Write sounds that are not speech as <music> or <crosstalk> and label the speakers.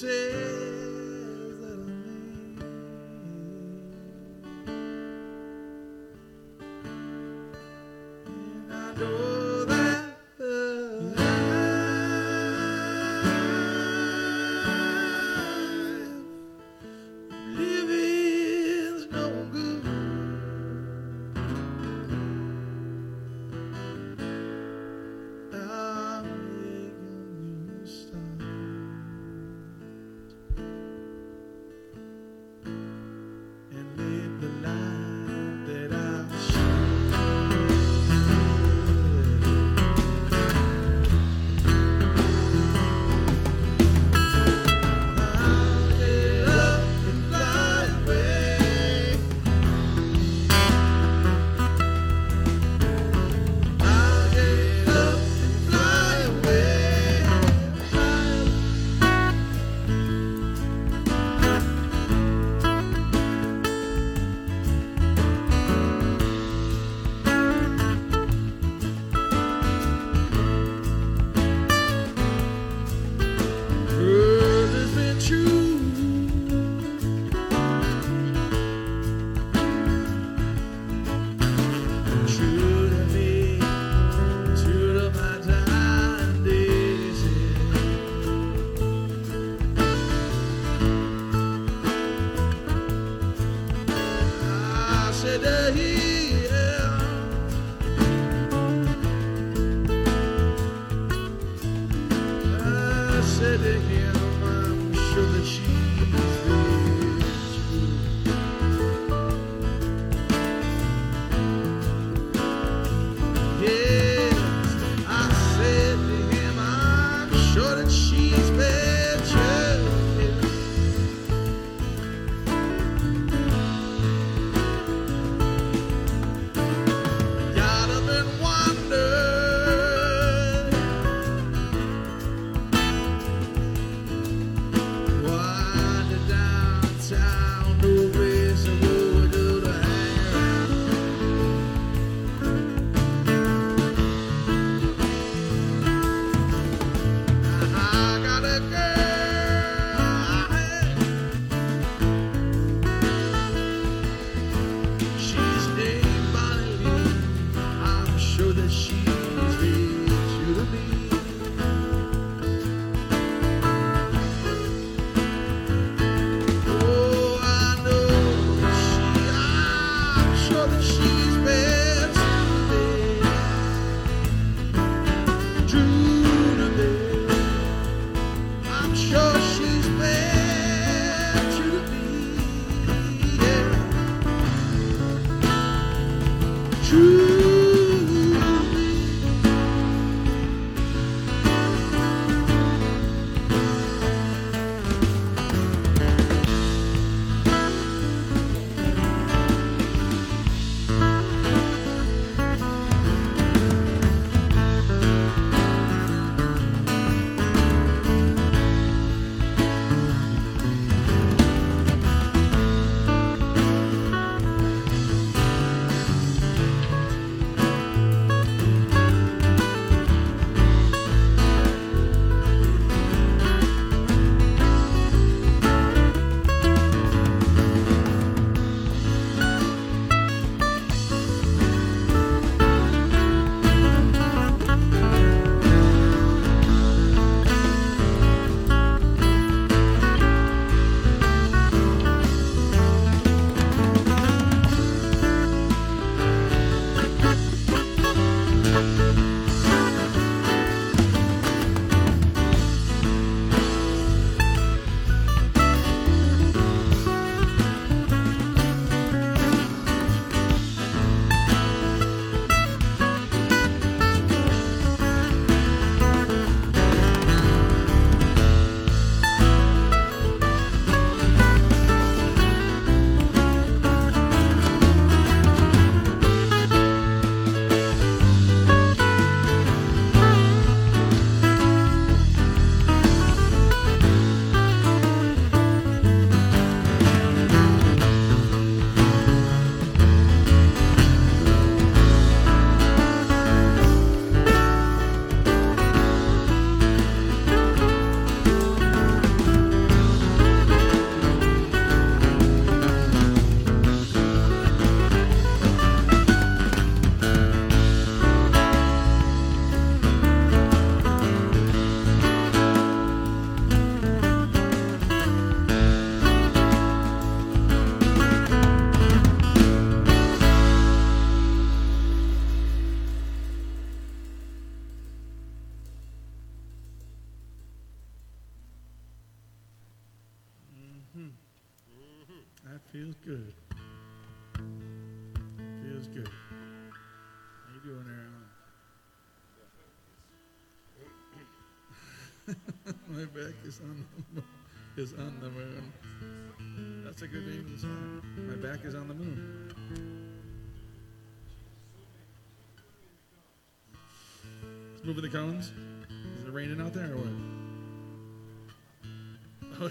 Speaker 1: willing, if you say that I may. And I know living here. Feels good. Feels good. How you doing Alan? <laughs> My back is on the. Is on the moon. That's a good name the song. My back is on the moon. It's moving the cones. Is it raining out there or what? <laughs> Oh,